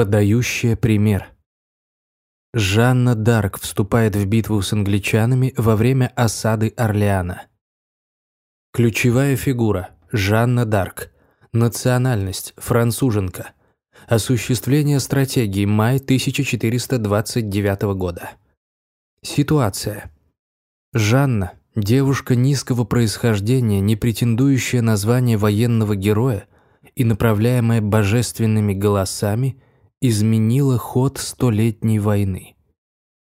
Подающая пример. Жанна Дарк вступает в битву с англичанами во время осады Орлеана. Ключевая фигура – Жанна Дарк. Национальность – француженка. Осуществление стратегии – май 1429 года. Ситуация. Жанна – девушка низкого происхождения, не претендующая на звание военного героя и направляемая божественными голосами, изменила ход Столетней войны.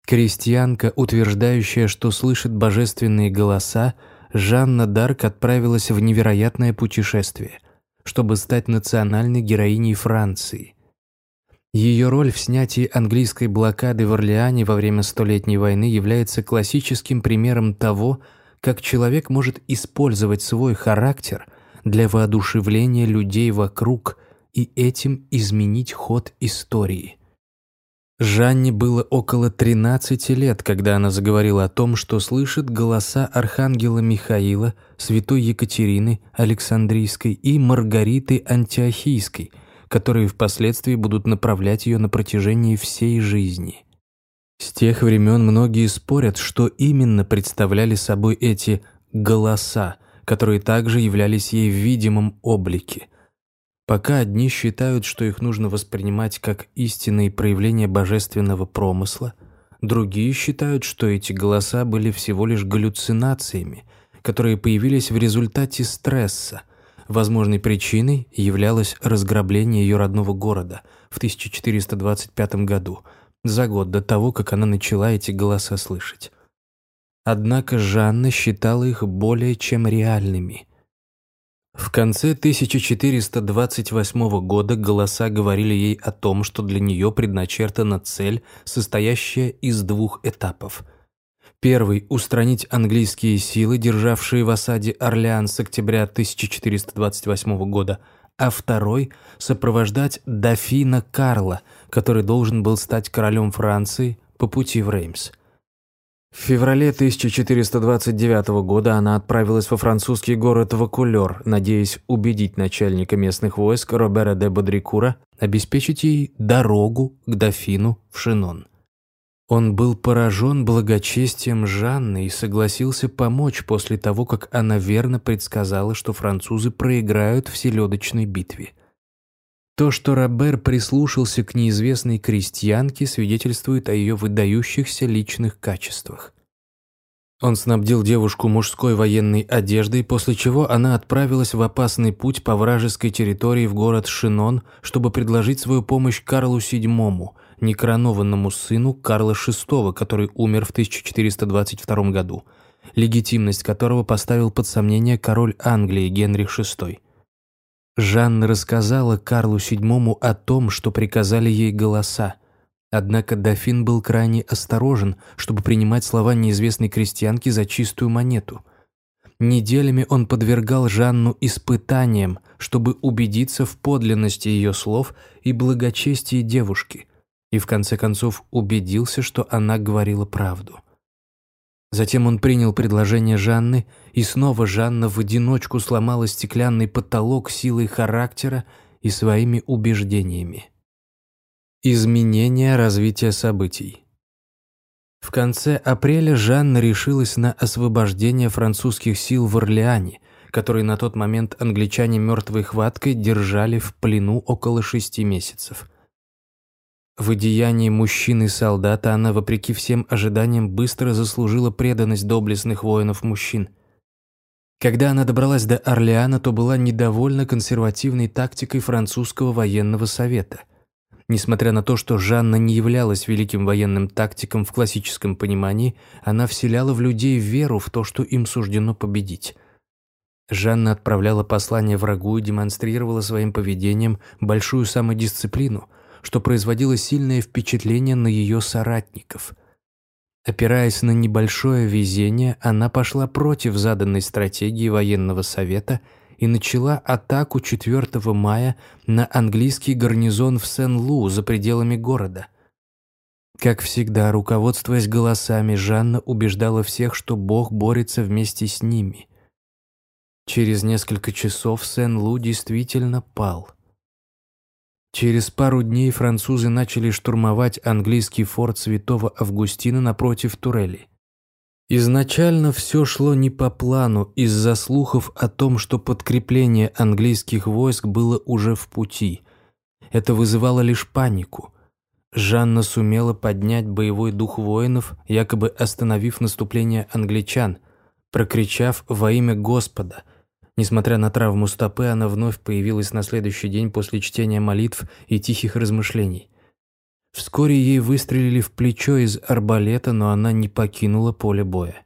Крестьянка, утверждающая, что слышит божественные голоса, Жанна Дарк отправилась в невероятное путешествие, чтобы стать национальной героиней Франции – ее роль в снятии английской блокады в Орлеане во время Столетней войны является классическим примером того, как человек может использовать свой характер для воодушевления людей вокруг и этим изменить ход истории. Жанне было около 13 лет, когда она заговорила о том, что слышит голоса архангела Михаила, святой Екатерины Александрийской и Маргариты Антиохийской – которые впоследствии будут направлять ее на протяжении всей жизни. С тех времен многие спорят, что именно представляли собой эти «голоса», которые также являлись ей в видимом облике. Пока одни считают, что их нужно воспринимать как истинные проявления божественного промысла, другие считают, что эти голоса были всего лишь галлюцинациями, которые появились в результате стресса – Возможной причиной являлось разграбление ее родного города в 1425 году, за год до того, как она начала эти голоса слышать. Однако Жанна считала их более чем реальными. В конце 1428 года голоса говорили ей о том, что для нее предначертана цель, состоящая из двух этапов – Первый – устранить английские силы, державшие в осаде Орлеан с октября 1428 года, а второй – сопровождать дофина Карла, который должен был стать королем Франции по пути в Реймс. В феврале 1429 года она отправилась во французский город Вакулер, надеясь убедить начальника местных войск Робера де Бодрикура обеспечить ей дорогу к дофину в Шинон. Он был поражен благочестием Жанны и согласился помочь после того, как она верно предсказала, что французы проиграют в селедочной битве. То, что Робер прислушался к неизвестной крестьянке, свидетельствует о ее выдающихся личных качествах. Он снабдил девушку мужской военной одеждой, после чего она отправилась в опасный путь по вражеской территории в город Шинон, чтобы предложить свою помощь Карлу VII, некоронованному сыну Карла VI, который умер в 1422 году, легитимность которого поставил под сомнение король Англии Генрих VI. Жанна рассказала Карлу VII о том, что приказали ей голоса. Однако дофин был крайне осторожен, чтобы принимать слова неизвестной крестьянки за чистую монету. Неделями он подвергал Жанну испытаниям, чтобы убедиться в подлинности ее слов и благочестии девушки – и в конце концов убедился, что она говорила правду. Затем он принял предложение Жанны, и снова Жанна в одиночку сломала стеклянный потолок силой характера и своими убеждениями. Изменение развития событий В конце апреля Жанна решилась на освобождение французских сил в Орлеане, которые на тот момент англичане мертвой хваткой держали в плену около шести месяцев. В одеянии мужчины-солдата она, вопреки всем ожиданиям, быстро заслужила преданность доблестных воинов-мужчин. Когда она добралась до Орлеана, то была недовольна консервативной тактикой французского военного совета. Несмотря на то, что Жанна не являлась великим военным тактиком в классическом понимании, она вселяла в людей веру в то, что им суждено победить. Жанна отправляла послание врагу и демонстрировала своим поведением большую самодисциплину – что производило сильное впечатление на ее соратников. Опираясь на небольшое везение, она пошла против заданной стратегии военного совета и начала атаку 4 мая на английский гарнизон в Сен-Лу за пределами города. Как всегда, руководствуясь голосами, Жанна убеждала всех, что Бог борется вместе с ними. Через несколько часов Сен-Лу действительно пал – Через пару дней французы начали штурмовать английский форт Святого Августина напротив Турели. Изначально все шло не по плану из-за слухов о том, что подкрепление английских войск было уже в пути. Это вызывало лишь панику. Жанна сумела поднять боевой дух воинов, якобы остановив наступление англичан, прокричав «Во имя Господа!». Несмотря на травму стопы, она вновь появилась на следующий день после чтения молитв и тихих размышлений. Вскоре ей выстрелили в плечо из арбалета, но она не покинула поле боя.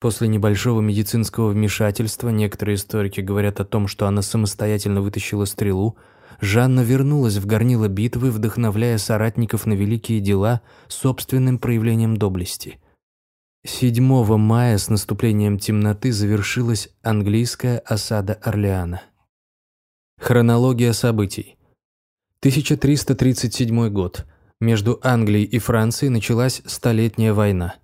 После небольшого медицинского вмешательства, некоторые историки говорят о том, что она самостоятельно вытащила стрелу, Жанна вернулась в горнило битвы, вдохновляя соратников на великие дела собственным проявлением доблести. 7 мая с наступлением темноты завершилась английская осада Орлеана. Хронология событий. 1337 год. Между Англией и Францией началась Столетняя война.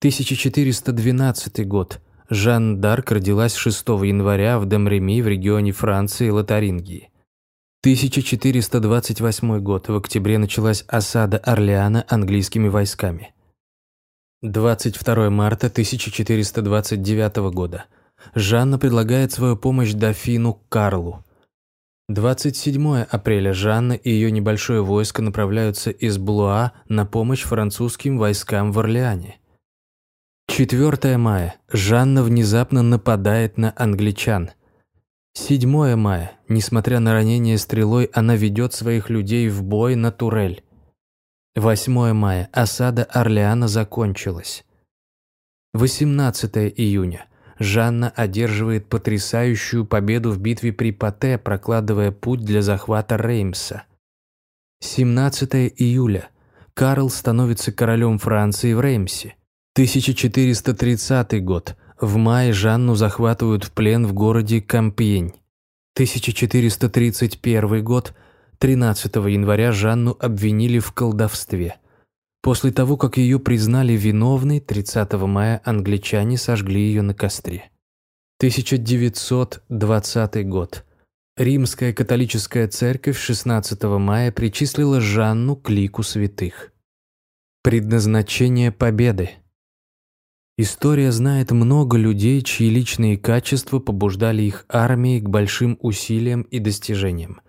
1412 год. Жанн Дарк родилась 6 января в Домреми в регионе Франции Лотарингии. 1428 год. В октябре началась осада Орлеана английскими войсками. 22 марта 1429 года. Жанна предлагает свою помощь дофину Карлу. 27 апреля Жанна и ее небольшое войско направляются из Блуа на помощь французским войскам в Орлеане. 4 мая. Жанна внезапно нападает на англичан. 7 мая. Несмотря на ранение стрелой, она ведет своих людей в бой на турель. 8 мая. Осада Орлеана закончилась. 18 июня. Жанна одерживает потрясающую победу в битве при Пате, прокладывая путь для захвата Реймса. 17 июля. Карл становится королем Франции в Реймсе. 1430 год. В мае Жанну захватывают в плен в городе Кампьень. 1431 год. 13 января Жанну обвинили в колдовстве. После того, как ее признали виновной, 30 мая англичане сожгли ее на костре. 1920 год. Римская католическая церковь 16 мая причислила Жанну к лику святых. Предназначение победы. История знает много людей, чьи личные качества побуждали их армии к большим усилиям и достижениям.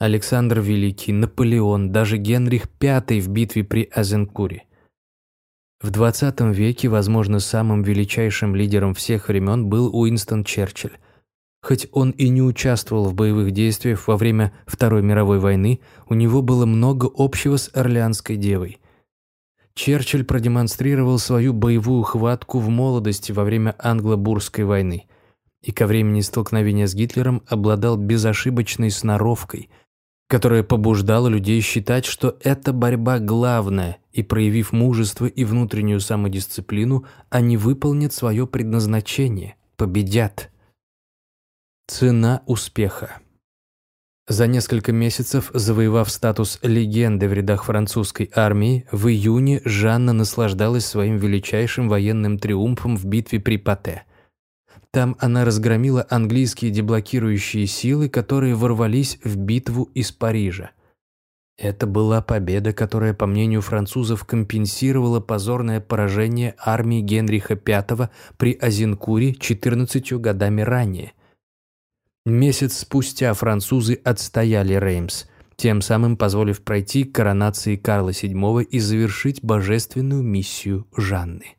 Александр Великий, Наполеон, даже Генрих V в битве при Азенкуре. В XX веке, возможно, самым величайшим лидером всех времен был Уинстон Черчилль. Хоть он и не участвовал в боевых действиях во время Второй мировой войны, у него было много общего с Орлеанской девой. Черчилль продемонстрировал свою боевую хватку в молодости во время Англо-Бурской войны и ко времени столкновения с Гитлером обладал безошибочной сноровкой – которая побуждала людей считать, что эта борьба главная, и, проявив мужество и внутреннюю самодисциплину, они выполнят свое предназначение, победят. Цена успеха за несколько месяцев, завоевав статус легенды в рядах французской армии, в июне Жанна наслаждалась своим величайшим военным триумфом в битве при Пате. Там она разгромила английские деблокирующие силы, которые ворвались в битву из Парижа. Это была победа, которая, по мнению французов, компенсировала позорное поражение армии Генриха V при Азенкуре 14 годами ранее. Месяц спустя французы отстояли Реймс, тем самым позволив пройти коронации Карла VII и завершить божественную миссию Жанны.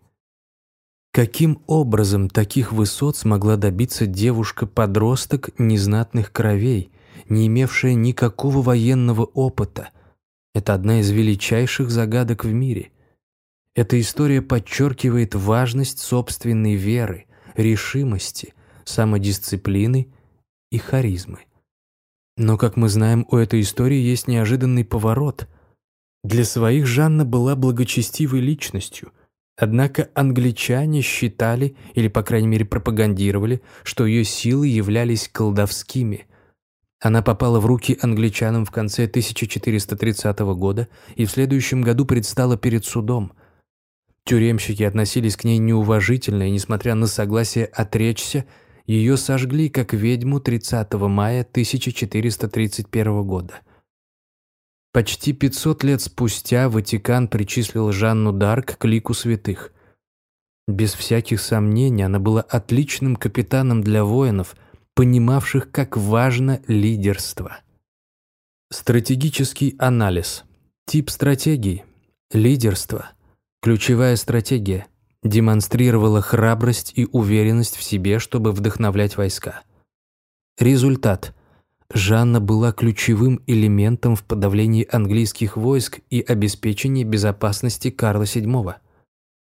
Каким образом таких высот смогла добиться девушка-подросток незнатных кровей, не имевшая никакого военного опыта? Это одна из величайших загадок в мире. Эта история подчеркивает важность собственной веры, решимости, самодисциплины и харизмы. Но, как мы знаем, у этой истории есть неожиданный поворот. Для своих Жанна была благочестивой личностью – Однако англичане считали, или по крайней мере пропагандировали, что ее силы являлись колдовскими. Она попала в руки англичанам в конце 1430 года и в следующем году предстала перед судом. Тюремщики относились к ней неуважительно, и, несмотря на согласие отречься, ее сожгли как ведьму 30 мая 1431 года – Почти 500 лет спустя Ватикан причислил Жанну Дарк к лику святых. Без всяких сомнений она была отличным капитаном для воинов, понимавших, как важно лидерство. Стратегический анализ. Тип стратегии. Лидерство. Ключевая стратегия. Демонстрировала храбрость и уверенность в себе, чтобы вдохновлять войска. Результат. Жанна была ключевым элементом в подавлении английских войск и обеспечении безопасности Карла VII.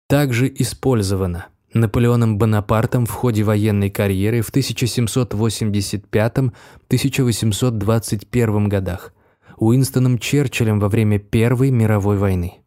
Также использована Наполеоном Бонапартом в ходе военной карьеры в 1785-1821 годах, Уинстоном Черчиллем во время Первой мировой войны.